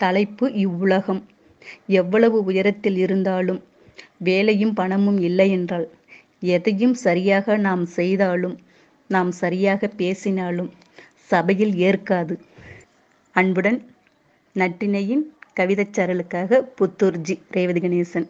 தலைப்பு இவ்வுலகம். எவ்வளவு உயரத்தில் இருந்தாலும் வேலையும் பணமும் இல்லை என்றால் எதையும் சரியாக நாம் செய்தாலும் நாம் சரியாக பேசினாலும் சபையில் ஏற்காது. அன்புடன் நட்டினையின் கவிதைச் சரலுக்காக புத்தூர் ஜி ரேவதி கணேசன்.